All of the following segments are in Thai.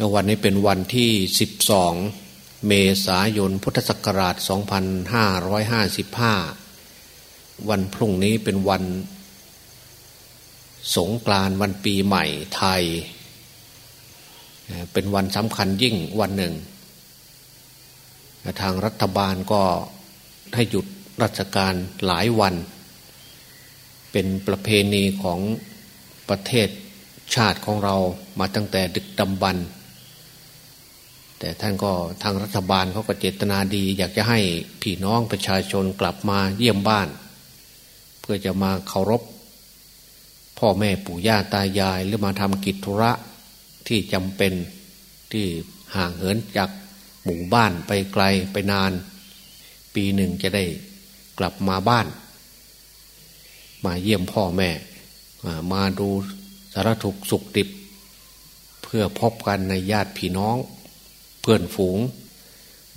วันนี้เป็นวันที่ 12 เมษายนพุทธศักราช 2555 วันพรุ่งนี้เป็นวัน สงกรานต์วันปีใหม่ไทย เป็นวันสำคัญยิ่งวันหนึ่ง ทางรัฐบาลก็ให้หยุดราชการหลายวัน เป็นประเพณีของประเทศชาติของเรามาตั้งแต่ดึกดำบรรพ์ แต่ท่านก็ทางรัฐบาลเขาก็เจตนาดี อยากจะให้พี่น้องประชาชนกลับมาเยี่ยมบ้าน เพื่อจะมาเคารพ พ่อแม่ปู่ย่าตายายหรือมาทำกิจธุระที่จำเป็นที่ห่างเหินจากหมู่บ้านไปไกลไปนาน ปีหนึ่งจะได้กลับมาบ้าน มาเยี่ยมพ่อแม่ มาดูสารถุกสุขดิบ เพื่อพบกันในญาติพี่น้อง เพื่อนฝูง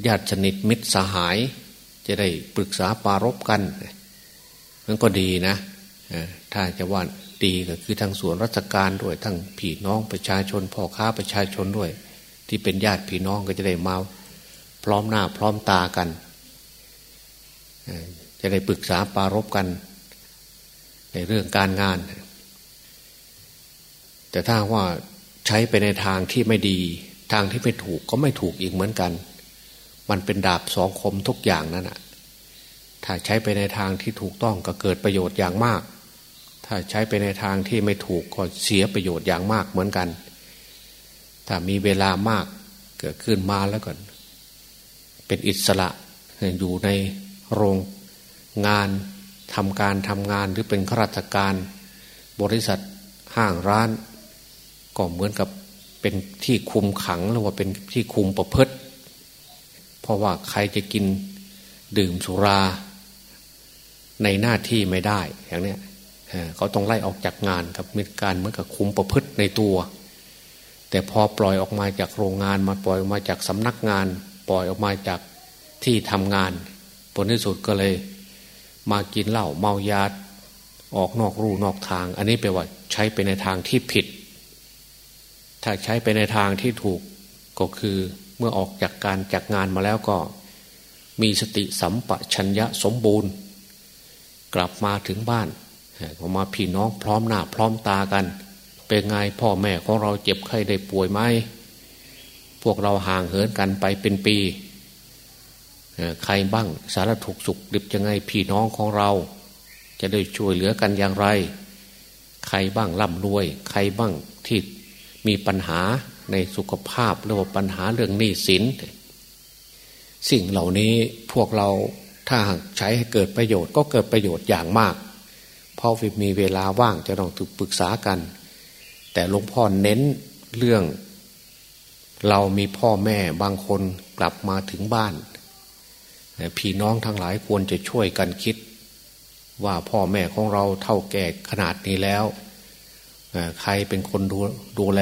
ญาติสนิทมิตรสหาย จะได้ปรึกษาปารบกัน มันก็ดีนะถ้าจะว่าดีก็คือทางส่วนราชการด้วยทั้งพี่น้องประชาชนพ่อค้าประชาชนด้วย ที่เป็นญาติพี่น้องก็จะได้มาพร้อมหน้าพร้อมตากัน จะได้ปรึกษาปารบกัน ในเรื่องการงาน แต่ถ้าว่าใช้ไปในทางที่ไม่ดี ทางที่ไม่ถูกก็ไม่ถูกอีกเหมือนกัน มันเป็นดาบสองคมทุกอย่างนั่นแหะถ้าใช้ไปในทางที่ถูกต้องก็เกิดประโยชน์อย่างมาก ถ้าใช้ไปในทางที่ไม่ถูกก็เสียประโยชน์อย่างมากเหมือนกัน ถ้ามีเวลามากเกิดขึ้นมาแล้วก่อน เป็นอิสระอยู่ในโรงงานทำการทำงานหรือเป็นข้าราชการ บริษัทห้างร้าน ก็เหมือนกับ เป็นที่คุมขังหรือว่าเป็นที่คุมประพฤติ เพราะว่าใครจะกินดื่มสุราในหน้าที่ไม่ได้อย่างเนี้ยเขาต้องไล่ออกจากงานครับมีการเหมือนกับคุมประพฤติในตัว แต่พอปล่อยออกมาจากโรงงานมาปล่อยออกมาจากสำนักงาน ปล่อยออกมาจากที่ทำงานผลที่สุดก็เลย มากินเหล้าเมายาออกนอกรูนอกทาง อันนี้แปลว่าใช้ไปในทางที่ผิด ถ้าใช้ไปในทางที่ถูกก็คือเมื่อออกจากการจากงานมาแล้วก็ มีสติสัมปชัญญะสมบูรณ์ กลับมาถึงบ้านออกมาพี่น้องพร้อมหน้าพร้อมตากัน เป็นไงพ่อแม่ของเราเจ็บไข้ได้ป่วยไหมพวกเราห่างเหินกันไปเป็นปีใครบ้างสารถูกสุขดิบยังไงพี่น้องของเรา จะได้ช่วยเหลือกันอย่างไร ใครบ้างร่ำรวย ใครบ้างที่ มีปัญหาในสุขภาพหรือว่าปัญหาเรื่องหนี้สิน สิ่งเหล่านี้พวกเราถ้าใช้ให้เกิดประโยชน์ก็เกิดประโยชน์อย่างมาก เพราะมีเวลาว่างจะต้องถูกปรึกษากัน แต่หลวงพ่อเน้นเรื่อง เรามีพ่อแม่บางคนกลับมาถึงบ้าน พี่น้องทั้งหลายควรจะช่วยกันคิด ว่าพ่อแม่ของเราเท่าแก่ขนาดนี้แล้ว ใครเป็นคนดูดูแล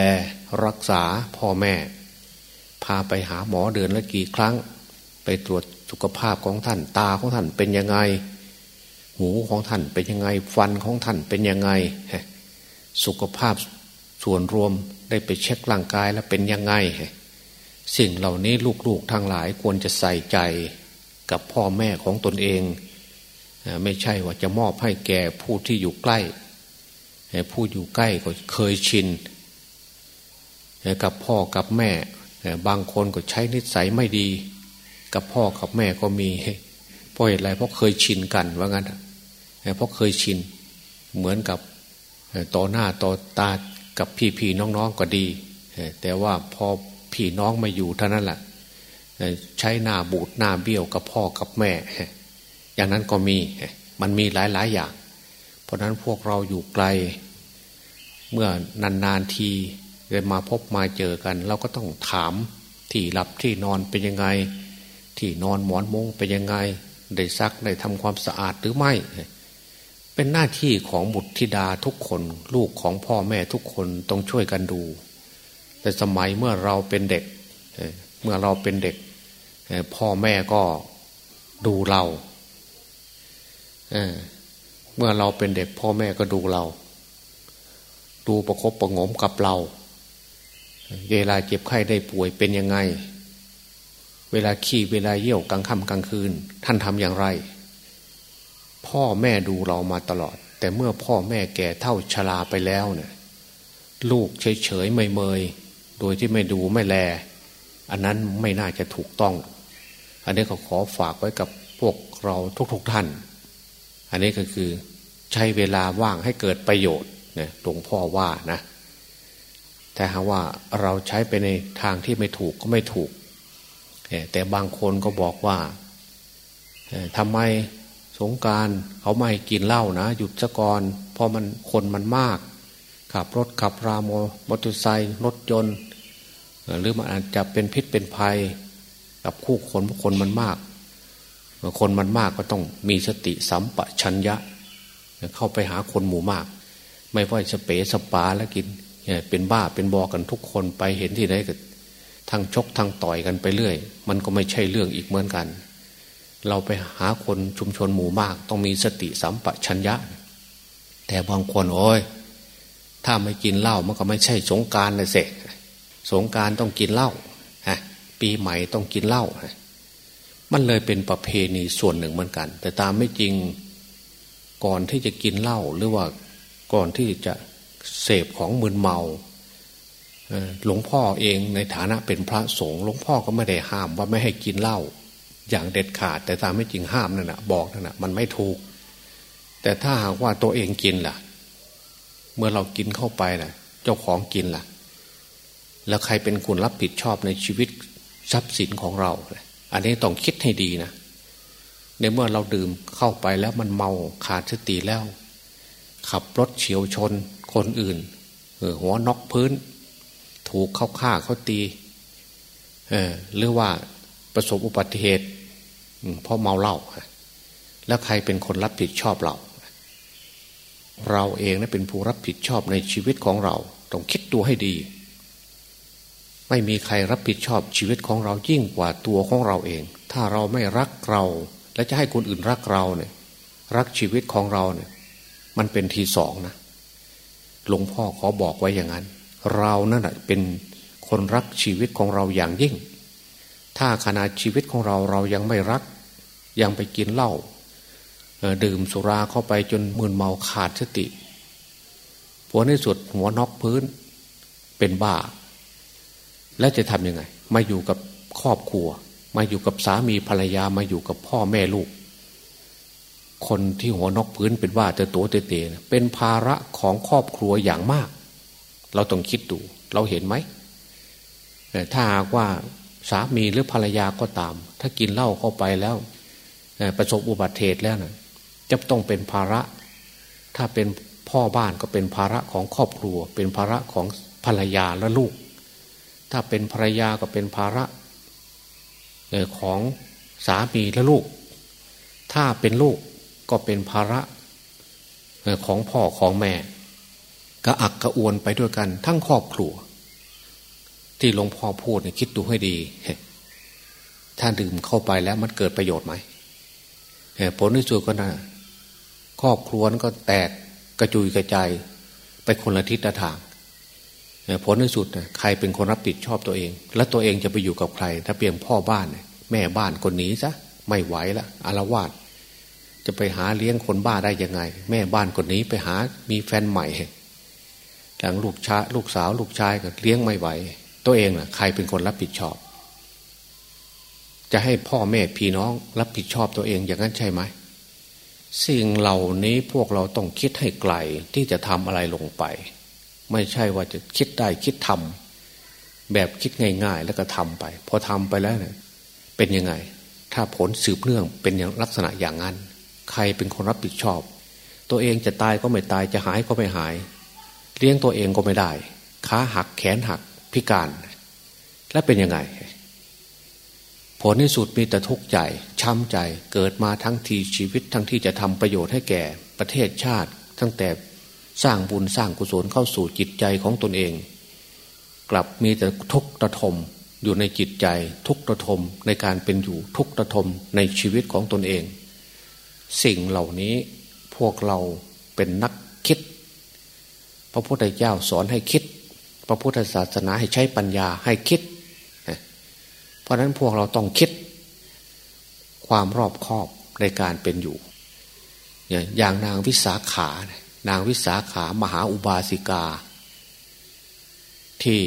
รักษาพ่อแม่ พาไปหาหมอเดือนละกี่ครั้ง ไปตรวจสุขภาพของท่านตาของท่านเป็นยังไง หูของท่านเป็นยังไงฟันของท่านเป็นยังไง สุขภาพส่วนรวมได้ไปเช็คร่างกายแล้วเป็นยังไง สิ่งเหล่านี้ลูกๆทั้งหลายควรจะใส่ใจกับพ่อแม่ของตนเอง ไม่ใช่ว่าจะมอบให้แก่ผู้ที่อยู่ใกล้ ผู้อยู่ใกล้ก็เคยชินกับพ่อกับแม่ บางคนก็ใช้นิสัยไม่ดี กับพ่อกับแม่ก็มีเพราะเหตุไรเพราะเคยชินกันว่างั้นเพราะเคยชินเหมือนกับต่อหน้าต่อตากับพี่พี่น้องๆก็ดี แต่ว่าพอพี่น้องมาอยู่เท่านั้นแหละใช้หน้าบูดหน้าเบี้ยวกับพ่อกับแม่ อย่างนั้นก็มีมันมีหลายๆอย่าง เพราะนั้นพวกเราอยู่ไกล เมื่อนานๆทีได้มาพบมาเจอกัน เราก็ต้องถามที่หลับที่นอนเป็นยังไง ที่นอนหมอนมุ้งเป็นยังไง ได้ซักได้ทำความสะอาดหรือไม่ เป็นหน้าที่ของบุตรธิดาทุกคนลูกของพ่อแม่ทุกคนต้องช่วยกันดู แต่สมัยเมื่อเราเป็นเด็ก เมื่อเราเป็นเด็ก พ่อแม่ก็ดูเราเมื่อเราเป็นเด็กพ่อแม่ก็ดูเรา ดูประคบประงมกับเรา เวลาเจ็บไข้ได้ป่วยเป็นยังไง เวลาขี้เวลาเยี่ยวกลางค่ำกลางคืน ท่านทำอย่างไร พ่อแม่ดูเรามาตลอด แต่เมื่อพ่อแม่แก่เท่าชราไปแล้วเนี่ยลูกเฉยเฉยไม่เมย โดยที่ไม่ดูไม่แล อันนั้นไม่น่าจะถูกต้อง อันนี้ก็ขอฝากไว้กับพวกเราทุกๆทท่าน อันนี้ก็คือใช้เวลาว่างให้เกิดประโยชน์ เนี่ยหลวงพ่อว่านะแต่หาว่าเราใช้ไปในทางที่ไม่ถูกก็ไม่ถูก แต่บางคนก็บอกว่าทำไมสงการเขาไม่กินเหล้านะหยุดซะก่อนเพราะมันคนมันมากขับรถขับรามมอเตอร์ไซค์รถยนต์หรือมันอาจจะเป็นพิษเป็นภัย กับคู่คนเพราะคนมันมากคนมันมากก็ต้องมีสติสัมปชัญญะ เข้าไปหาคนหมู่มาก ไม่ว่าจะเปสปาแล้วกินเป็นบ้าเป็นบอกันทุกคนไปเห็นที่ไหนก็ทั้งชกทั้งต่อยกันไปเรื่อย มันก็ไม่ใช่เรื่องอีกเหมือนกัน เราไปหาคนชุมชนหมู่มาก ต้องมีสติสัมปชัญญะ แต่บางคนโอ้ยถ้าไม่กินเหล้ามันก็ไม่ใช่สงการเลยเสกสงการต้องกินเหล้าฮะปีใหม่ต้องกินเหล้ามันเลยเป็นประเพณีส่วนหนึ่งเหมือนกัน แต่ตามไม่จริงก่อนที่จะกินเหล้าหรือว่า ก่อนที่จะเสพของมึนเมาหลวงพ่อเองในฐานะเป็นพระสงฆ์หลวงพ่อก็ไม่ได้ห้ามว่าไม่ให้กินเหล้าอย่างเด็ดขาด แต่ตามไม่จริงห้ามนั่นนะบอกนั่นนะมันไม่ถูก แต่ถ้าหากว่าตัวเองกินล่ะ เมื่อเรากินเข้าไปล่ะ เจ้าของกินล่ะ แล้วใครเป็นคนรับผิดชอบในชีวิตทรัพย์สินของเรา อันนี้ต้องคิดให้ดีนะในเมื่อเราดื่มเข้าไปแล้วมันเมาขาดสติแล้ว ขับรถเฉียวชนคนอื่นหัวนอกพื้น ถูกเข้าฆ่าเขาตีหรือว่าประสบอุบัติเหตุเพราะเมาเหล้าแล้วใครเป็นคนรับผิดชอบเรา เราเองนะเป็นผู้รับผิดชอบในชีวิตของเรา ต้องคิดตัวให้ดี ไม่มีใครรับผิดชอบชีวิตของเรายิ่งกว่าตัวของเราเอง ถ้าเราไม่รักเรา และจะให้คนอื่นรักเราเนี่ย รักชีวิตของเราเนี่ย มันเป็นทีสองนะหลวงพ่อขอบอกไว้อย่างนั้น เรานั่นแหะเป็นคนรักชีวิตของเราอย่างยิ่ง ถ้าขณะชีวิตของเราเรายังไม่รัก ยังไปกินเหล้าดื่มสุราเข้าไปจนมึนเมาขาดสติผลในสุดหัวนอกพื้นเป็นบ้า และจะทำยังไง มาอยู่กับครอบครัว มาอยู่กับสามีภรรยามาอยู่กับพ่อแม่ลูก คนที่หัวนกพื้นเป็นว่าเตโตเตเตเป็นภาระของครอบครัวอย่างมาก เราต้องคิดดู เราเห็นไหมถ้าหากว่าสามีหรือภรรยาก็ตาม ถ้ากินเหล้าเข้าไปแล้วประสบอุบัติเหตุแล้วนะจะต้องเป็นภาระ ถ้าเป็นพ่อบ้านก็เป็นภาระของครอบครัว เป็นภาระของภรรยาและลูก ถ้าเป็นภรรยาก็เป็นภาระของสามีและลูก ถ้าเป็นลูก ก็เป็นภาระของพ่อของแม่กระอักกระอวนไปด้วยกัน ทั้งครอบครัว ที่หลวงพ่อพูดเนี่ยคิดดูให้ดี ถ้าดื่มเข้าไปแล้วมันเกิดประโยชน์ไหมผลที่สุดก็นะครอบครัวนั้นก็แตกกระจุยกระจายไปคนละทิศละทางผลที่สุดนะใครเป็นคนรับผิดชอบตัวเอง และตัวเองจะไปอยู่กับใคร ถ้าเพียงพ่อบ้าน แม่บ้านคนนี้ซะไม่ไหวละอารวาส จะไปหาเลี้ยงคนบ้าได้ยังไง แม่บ้านคนนี้ไปหามีแฟนใหม่หลังลูกชาลูกสาว ลูกชายก็เลี้ยงไม่ไหว ตัวเองล่ะ ใครเป็นคนรับผิดชอบ จะให้พ่อแม่พี่น้องรับผิดชอบตัวเองอย่างนั้นใช่ไหมสิ่งเหล่านี้พวกเราต้องคิดให้ไกลที่จะทำอะไรลงไป ไม่ใช่ว่าจะคิดได้คิดทำแบบคิดง่าย ๆ แล้วก็ทำไป พอทำไปแล้วเนี่ยเป็นยังไง ถ้าผลสืบเนื่องเป็นอย่างลักษณะอย่างนั้น ใครเป็นคนรับผิดชอบ ตัวเองจะตายก็ไม่ตายจะหายก็ไม่หาย เลี้ยงตัวเองก็ไม่ได้ขาหักแขนหักพิการ และเป็นยังไง ผลที่สุดมีแต่ทุกข์ใจช้ำใจเกิดมาทั้งทีชีวิตทั้งที่จะทำประโยชน์ให้แก่ประเทศชาติ ตั้งแต่สร้างบุญสร้างกุศลเข้าสู่จิตใจของตนเอง กลับมีแต่ทุกข์ระทมอยู่ในจิตใจ ทุกข์ระทมในการเป็นอยู่ทุกข์ระทมในชีวิตของตนเอง สิ่งเหล่านี้พวกเราเป็นนักคิด พระพุทธเจ้าสอนให้คิด พระพุทธศาสนาให้ใช้ปัญญาให้คิด เพราะนั้นพวกเราต้องคิด ความรอบคอบในการเป็นอยู่ อย่างนางวิสาขานางวิสาขามหาอุบาสิกา ที่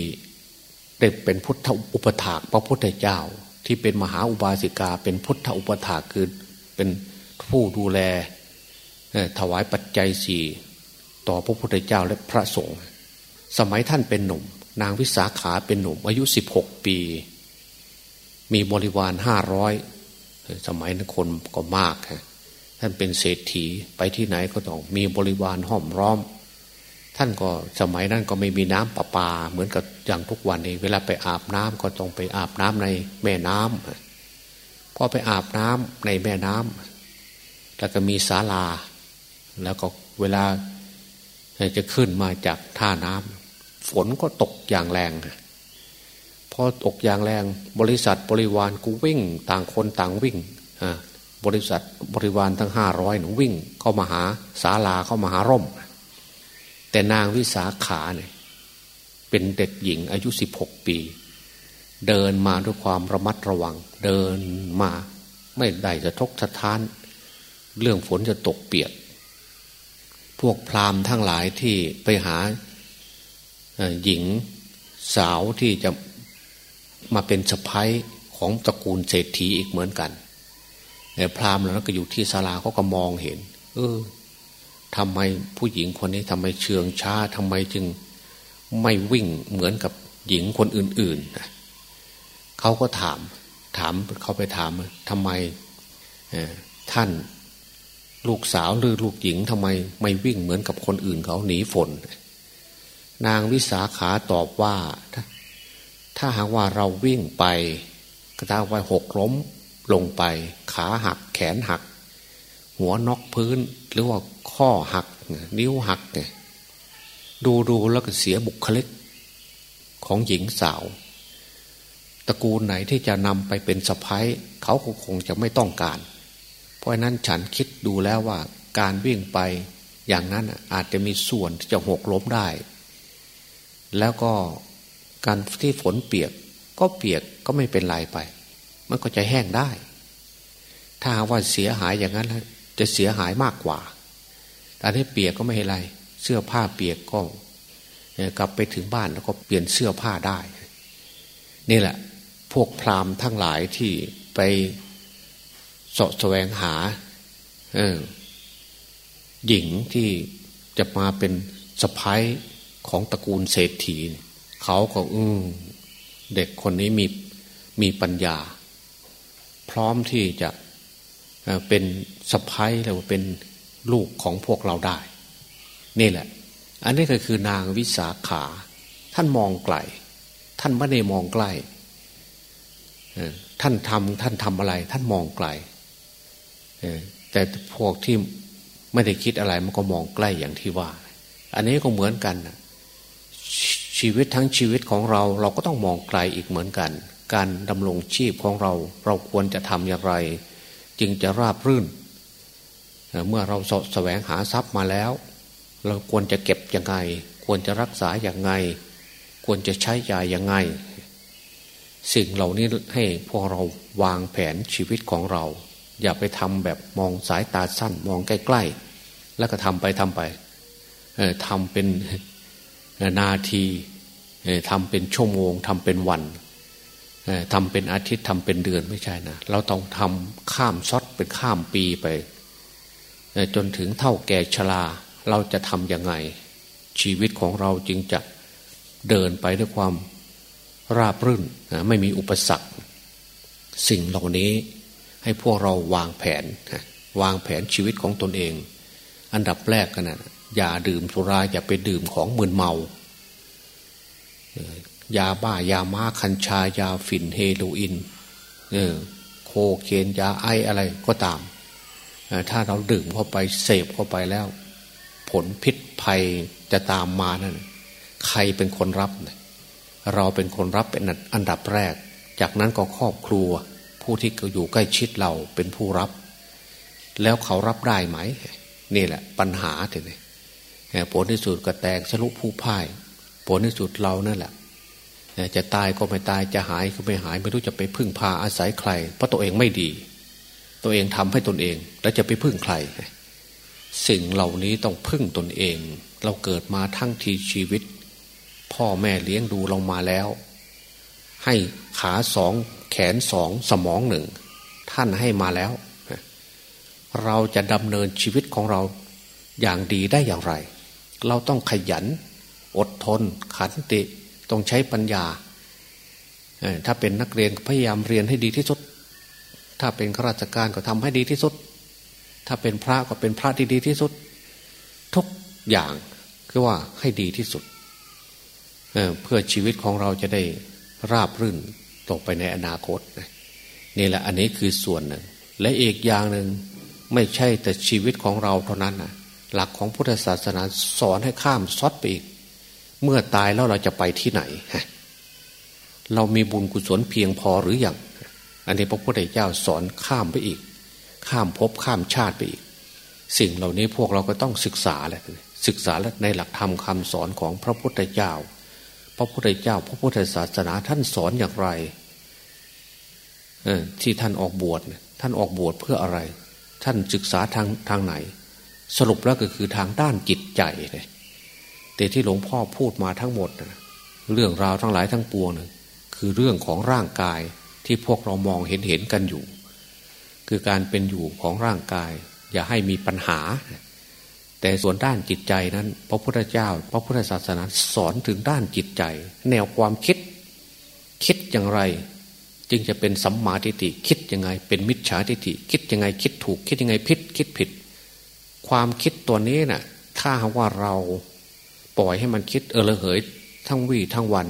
ได้เป็นพุทธอุปถากพระพุทธเจ้าที่เป็นมหาอุบาสิกา เป็นพุทธอุปถากคือเป็น ผู้ดูแลถวายปัจจัยสี่ต่อพระพุทธเจ้าและพระสงฆ์สมัยท่านเป็นหนุ่ม นางวิสาขาเป็นหนุ่ม อายุสิบหกปี มีบริวารห้าร้อยสมัยนั้นคนก็มากฮะท่านเป็นเศรษฐีไปที่ไหนก็ต้องมีบริวารห้อมร้อม ท่านก็สมัยนั้นก็ไม่มีน้ำประปา เหมือนกับอย่างทุกวันนี้ เวลาไปอาบน้ำก็ต้องไปอาบน้ำในแม่น้ำพอไปอาบน้ำในแม่น้ำ แล้วก็มีศาลา แล้วก็เวลาจะขึ้นมาจากท่าน้ำฝนก็ตกอย่างแรงพอตกอย่างแรงบริษัทบริวารกูวิ่ง ต่างคนต่างวิ่งบริษัทบริวารทั้งห้าร้อยหนูวิ่ง เข้ามาหาศาลาเข้ามาหาร่ม แต่นางวิสาขาเนี่ยเป็นเด็กหญิงอายุสิบหกปี เดินมาด้วยความระมัดระวัง เดินมาไม่ได้จะทกสะท้าน เรื่องฝนจะตกเปียก พวกพราหมณ์ทั้งหลายที่ไปหาหญิงสาวที่จะมาเป็นสะพ้ายของตระกูลเศรษฐีอีกเหมือนกันแต่พราหมณ์แล้วก็อยู่ที่ศาลาเขาก็มองเห็น เออทำไมผู้หญิงคนนี้ทำไมเชื่องช้าทำไมจึงไม่วิ่งเหมือนกับหญิงคนอื่นๆเขาก็ถาม ถามเขาไปถามทำไมท่าน ลูกสาวหรือลูกหญิงทำไม ไม่วิ่งเหมือนกับคนอื่นเขาหนีฝน นางวิสาขาตอบว่า ถ้าหากว่าเราวิ่งไป กระทาไว้หกล้มลงไป ขาหักแขนหัก หัวนอกพื้นหรือว่าข้อหัก นิ้วหักเนี่ยดูดูแล้วก็เสียบุคลิก ของหญิงสาว ตระกูลไหนที่จะนำไปเป็นสะพ้ายเขาคงจะไม่ต้องการ ราะนั้นฉันคิดดูแล้วว่าการวิ่งไปอย่างนั้นอาจจะมีส่วนที่จะหกล้มได้ แล้วก็การที่ฝนเปียกก็เปียกก็ไม่เป็นไรไป มันก็จะแห้งได้ ถ้าว่าเสียหายอย่างนั้นจะเสียหายมากกว่าแต่ที่เปียกก็ไม่เป็นไร เสื้อผ้าเปียกก็กลับไปถึงบ้านแล้วก็เปลี่ยนเสื้อผ้าได้ นี่แหละ พวกพราหมณ์ทั้งหลายที่ไป สาะแสวงหาหญิงที่จะมาเป็นสะพ้ายของตระกูลเศรษฐีเขาก็อืมเด็กคนนี้มีมีปัญญา พร้อมที่จะเป็นสะพ้ายหรือว่าเป็นลูกของพวกเราได้ นี่แหละ อันนี้ก็คือนางวิสาขา ท่านมองไกลท่านไม่ได้มองใกล้ท่านทำท่านทำอะไร ท่านมองไกล แต่พวกที่ไม่ได้คิดอะไรมันก็มองใกล้อย่างที่ว่า อันนี้ก็เหมือนกันชีวิตทั้งชีวิตของเราเราก็ต้องมองไกลอีกเหมือนกัน การดำรงชีพของเรา เราควรจะทำอย่างไร จึงจะราบรื่น เมื่อเราสแสวงหาทรัพย์มาแล้ว เราควรจะเก็บยังไง ควรจะรักษาอย่างไง ควรจะใช้ยาอย่างไง สิ่งเหล่านี้ให้พวกเราวางแผนชีวิตของเรา อย่าไปทำแบบมองสายตาสั้น มองใกล้ๆ แล้วก็ทำไปทำไปทำเป็นนาทีทำเป็นชั่วโมงทำเป็นวันทำเป็นอาทิตย์ทำเป็นเดือนไม่ใช่นะ เราต้องทำข้ามช็อตเป็นข้ามปีไป จนถึงเท่าแก่ชราเราจะทำยังไง ชีวิตของเราจึงจะเดินไปด้วยความราบรื่น ไม่มีอุปสรรค สิ่งเหล่านี้ ให้พวกเราวางแผน วางแผนชีวิตของตนเอง อันดับแรกกันนะอย่าดื่มสุราอย่าไปดื่มของมึนเมายาบ้ายาม้าคัญชายาฝิ่นเฮโรอีนโคเคนยาไออะไรก็ตาม ถ้าเราดื่มเข้าไปเสพเข้าไปแล้ว ผลพิษภัยจะตามมานั่นใครเป็นคนรับ เราเป็นคนรับเป็นอันดับแรก จากนั้นก็ครอบครัว ผู้ที่อยู่ใกล้ชิดเราเป็นผู้รับ แล้วเขารับได้ไหม นี่แหละ ปัญหาทีนี้ผลที่สุดก็แตกสรุปผู้พ่าย ผลที่สุดเรานั่นแหละจะตายก็ไม่ตายจะหายก็ไม่หาย ไม่รู้จะไปพึ่งพาอาศัยใคร เพราะตัวเองไม่ดี ตัวเองทำให้ตนเอง แล้วจะไปพึ่งใคร สิ่งเหล่านี้ต้องพึ่งตนเอง เราเกิดมาทั้งทีชีวิต พ่อแม่เลี้ยงดูเรามาแล้ว ให้ขาสองแขนสองสมองหนึ่ง ท่านให้มาแล้ว เราจะดำเนินชีวิตของเราอย่างดีได้อย่างไร เราต้องขยัน อดทน ขันติ ต้องใช้ปัญญา ถ้าเป็นนักเรียนพยายามเรียนให้ดีที่สุด ถ้าเป็นข้าราชการก็ทำให้ดีที่สุด ถ้าเป็นพระก็เป็นพระที่ดีที่สุด ทุกอย่างคือว่าให้ดีที่สุดเเพื่อชีวิตของเราจะได้ราบรื่น ต่อไปในอนาคตนี่แหละอันนี้คือส่วนหนึ่ง และอีกอย่างหนึ่งไม่ใช่แต่ชีวิตของเราเท่านั้นนะหลักของพุทธศาสนาสอนให้ข้ามซอดไปอีก เมื่อตายแล้วเราจะไปที่ไหน เรามีบุญกุศลเพียงพอหรืออยังอันนี้พระพุทธเจ้าสอนข้ามไปอีก ข้ามภพข้ามชาติไปอีก สิ่งเหล่านี้พวกเราก็ต้องศึกษาแหละศึกษาและในหลักธรรมคาสอนของพระพุทธเจ้า พระพุทธเจ้า พระพุทธศาสนาท่านสอนอย่างไรที่ท่านออกบวชท่านออกบวชเพื่ออะไร ท่านศึกษาทางทางไหน สรุปแล้วก็คือทางด้านจิตใจเลยแต่ที่หลวงพ่อพูดมาทั้งหมดนะเรื่องราวทั้งหลายทั้งปวงนะคือเรื่องของร่างกายที่พวกเรามองเห็นเห็นกันอยู่ คือการเป็นอยู่ของร่างกาย อย่าให้มีปัญหา แต่ส่วนด้านจิตใจนั้น พระพุทธเจ้า พระพุทธศาสนาสอนถึงด้านจิตใจ แนวความคิด คิดอย่างไร จึงจะเป็นสัมมาทิฏฐิคิดยังไง เป็นมิจฉาทิฏฐิคิดยังไงคิดถูก คิดยังไงผิดคิดผิด ความคิดตัวนี้นะ่ะ ถ้าว่าเราปล่อยให้มันคิดเออระเหย ทั้งวี่ทั้งวัน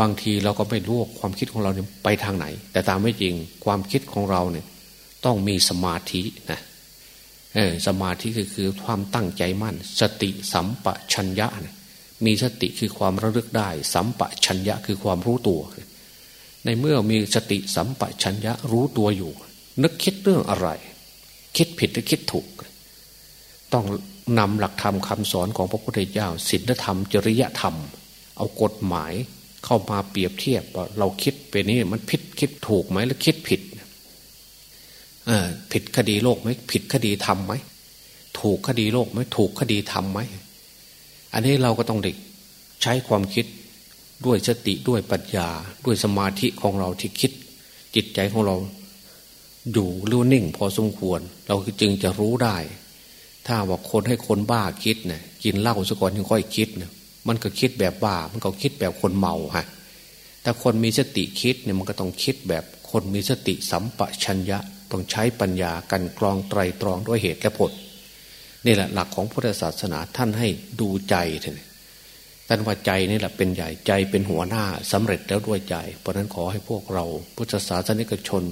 บางทีเราก็ไม่รู้ความคิดของเราเนี่ยไปทางไหน แต่ตามไม่จริงความคิดของเราเนี่ย ต้องมีสมาธินะ เออสมาธิคือคือความตั้งใจมั่น สติสัมปชัญญะเนี่ยมีสติคือความระลึกได้ สัมปชัญญะคือความรู้ตัว ในเมื่อมีสติสัมปชัญญะรู้ตัวอยู่ นึกคิดเรื่องอะไร คิดผิดหรือคิดถูก ต้องนำหลักธรรมคาสอนของพระพุทธเจ้าศีลธรรม จริยธรรม เอากฎหมายเข้ามาเปรียบเทียบว่าเราคิดไปนี้มันผิดคิดถูกไหมหรือคิดผิด ผิดคดีโลกไหมผิดคดีธรรมไหมถูกคดีโลกไหมถูกคดีธรรมไหมอันนี้เราก็ต้องเด็กใช้ความคิดด้วยสติด้วยปัญญา ด้วยสมาธิของเราที่คิด จิตใจของเรา อยู่รู้นิ่ง พอสมควร เราจึงจะรู้ได้ ถ้าบอกคนให้คนบ้าคิดเนี่ยกินเหล้าซะก่อนยังค่อยคิดเนี่ยมันก็คิดแบบบ้า มันก็คิดแบบคนเมาฮะแต่คนมีสติคิดเนี่ยมันก็ต้องคิดแบบคนมีสติสัมปชัญญะ ต้องใช้ปัญญากันกรองไตรตรองด้วยเหตุและผลนี่แหละหลักของพุทธศาสนาท่านให้ดูใจท่านท่านว่าใจนี่แหละเป็นใหญ่ใจเป็นหัวหน้าสำเร็จแล้วด้วยใจ เพราะนั้นขอให้พวกเรา พุทธศาสนิกชน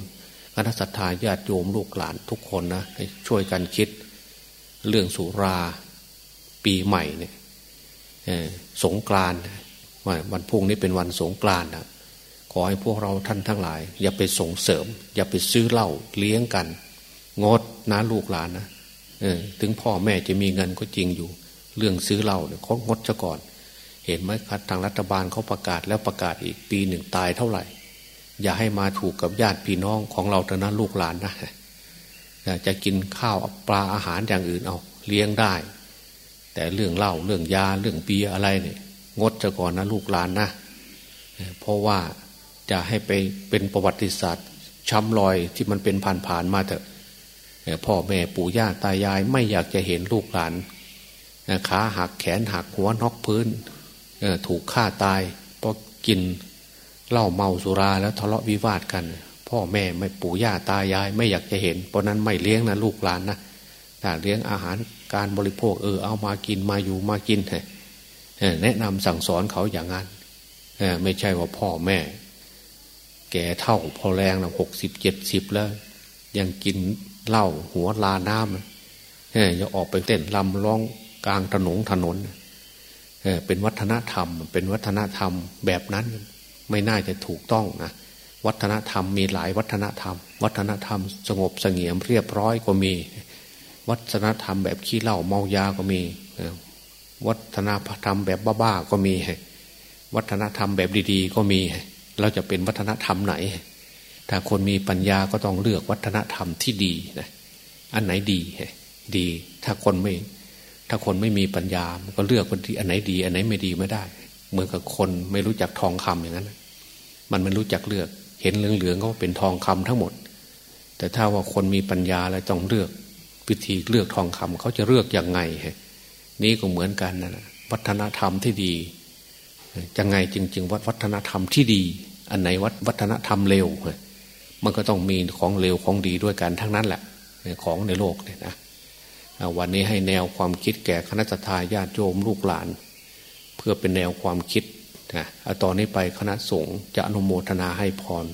คณะสัตยาญาติโยมลูกหลานทุกคนนะให้ช่วยกันคิด เรื่องสุราปีใหม่เนี่ยสงกรานวันพุ่งนี้เป็นวันสงกรานนะ อให้พวกเราท่านทั้งหลาย อย่าไปส่งเสริม อย่าไปซื้อเหล้าเลี้ยงกัน งดนะลูกหลานนะถึงพ่อแม่จะมีเงินก็จริงอยู่ เรื่องซื้อเหล้าเนี่ยเขางดซะก่อน เห็นไหมครับทางรัฐบาลเขาประกาศแล้วประกาศอีกปีหนึ่งตายเท่าไหร่ อย่าให้มาถูกกับญาติพี่น้องของเราเท่านั้นลูกหลานนะจะกินข้าวปลาอาหารอย่างอื่นเอาเลี้ยงได้ แต่เรื่องเหล้าเรื่องยาเรื่องเบียอะไรเนี่ยงดจะก่อนนะลูกหลานนะเพราะว่า จะให้ไปเป็นประวัติศาสตร์ช้ำรอยที่มันเป็นผ่านๆมาเถอะพ่อแม่ปู่ย่าตายายไม่อยากจะเห็นลูกหลานขาหักแขนหักหัวนอกพื้นถูกฆ่าตายเพราะกินเหล้าเมาสุราแล้วทะเลาะวิวาทกัน พ่อแม่ไม่ปู่ย่าตายาย ไม่อยากจะเห็น เพราะนั้นไม่เลี้ยงนะลูกหลานนะถ้าเลี้ยงอาหารการบริโภคเออเอามากินมาอยู่มากินแนะนำสั่งสอนเขาอย่างนั้นไม่ใช่ว่าพ่อแม่ แก่เท่าพอแรงนะหกสิบเจ็ดสิบแล้ว ยังกินเหล้าหัวลาน้ำเออจะออกไปเต้นลำร้องกลางถนนถนนเออเป็นวัฒนธรรม เป็นวัฒนธรรมแบบนั้นไม่น่าจะถูกต้องนะวัฒนธรรมมีหลายวัฒนธรรม วัฒนธรรมสงบสงเงียมเรียบร้อยก็มี วัฒนธรรมแบบขี้เหล้าเมายาก็มี วัฒนธรรมแบบบ้าๆก็มี วัฒนธรรมแบบดี ๆ ก็มี เราจะเป็นวัฒนธรรมไหน ถ้าคนมีปัญญาก็ต้องเลือกวัฒนธรรมที่ดีนะอันไหนดีดี ถ้าคนไม่ ถ้าคนไม่มีปัญญามันก็เลือกคนที่อันไหนดี อันไหนไม่ดีไม่ได้ เหมือนกับคนไม่รู้จักทองคำอย่างนั้นมันไม่รู้จักเลือกเห็นเหลืองๆก็เป็นทองคำทั้งหมด แต่ถ้าว่าคนมีปัญญาแล้วต้องเลือกวิธีเลือกทองคำเขาจะเลือกอย่างไงนี่ก็เหมือนกันนะวัฒนธรรมที่ดีจะไงจริง ๆ วัฒนธรรมที่ดี อันไหนวัดวัฒนธรรมเร็ว มันก็ต้องมีของเร็วของดีด้วยกันทั้งนั้นแหละของในโลกเนี่ยนะวันนี้ให้แนวความคิดแก่คณะทาญาติโยมลูกหลาน เพื่อเป็นแนวความคิดนะตอนนี้ไปคณะสงฆ์จะอนุโมทนาให้พร